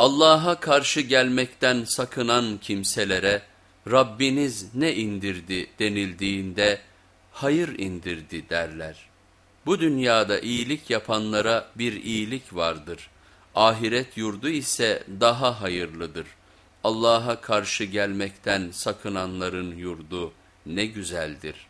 Allah'a karşı gelmekten sakınan kimselere Rabbiniz ne indirdi denildiğinde hayır indirdi derler. Bu dünyada iyilik yapanlara bir iyilik vardır. Ahiret yurdu ise daha hayırlıdır. Allah'a karşı gelmekten sakınanların yurdu ne güzeldir.''